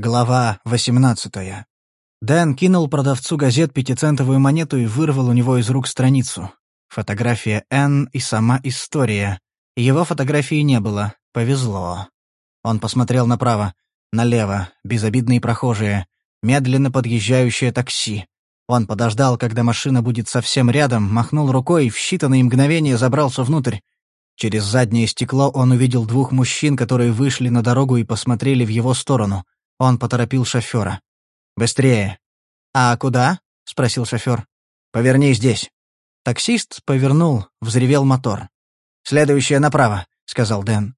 Глава 18. Дэн кинул продавцу газет пятицентовую монету и вырвал у него из рук страницу. Фотография Н и сама история. Его фотографии не было. Повезло. Он посмотрел направо, налево, безобидные прохожие, медленно подъезжающее такси. Он подождал, когда машина будет совсем рядом, махнул рукой и в считанные мгновения забрался внутрь. Через заднее стекло он увидел двух мужчин, которые вышли на дорогу и посмотрели в его сторону. Он поторопил шофера. «Быстрее!» «А куда?» — спросил шофер. «Поверни здесь». Таксист повернул, взревел мотор. «Следующее направо», — сказал Дэн.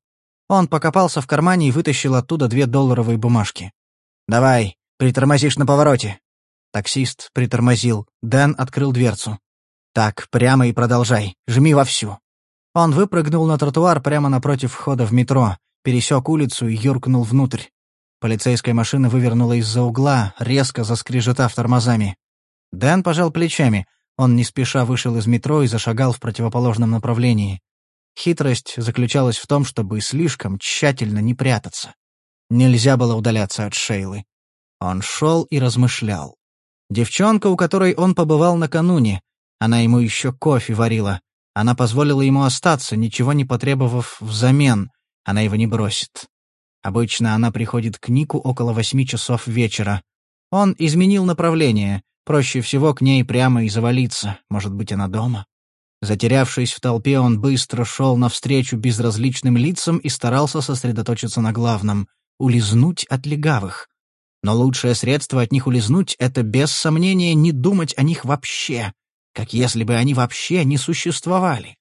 Он покопался в кармане и вытащил оттуда две долларовые бумажки. «Давай, притормозишь на повороте». Таксист притормозил. Дэн открыл дверцу. «Так, прямо и продолжай. Жми вовсю». Он выпрыгнул на тротуар прямо напротив входа в метро, пересек улицу и юркнул внутрь. Полицейская машина вывернула из-за угла, резко заскрежетав тормозами. Дэн пожал плечами. Он не спеша вышел из метро и зашагал в противоположном направлении. Хитрость заключалась в том, чтобы слишком тщательно не прятаться. Нельзя было удаляться от Шейлы. Он шел и размышлял. Девчонка, у которой он побывал накануне, она ему еще кофе варила. Она позволила ему остаться, ничего не потребовав взамен. Она его не бросит. Обычно она приходит к Нику около восьми часов вечера. Он изменил направление. Проще всего к ней прямо и завалиться. Может быть, она дома? Затерявшись в толпе, он быстро шел навстречу безразличным лицам и старался сосредоточиться на главном — улизнуть от легавых. Но лучшее средство от них улизнуть — это, без сомнения, не думать о них вообще, как если бы они вообще не существовали.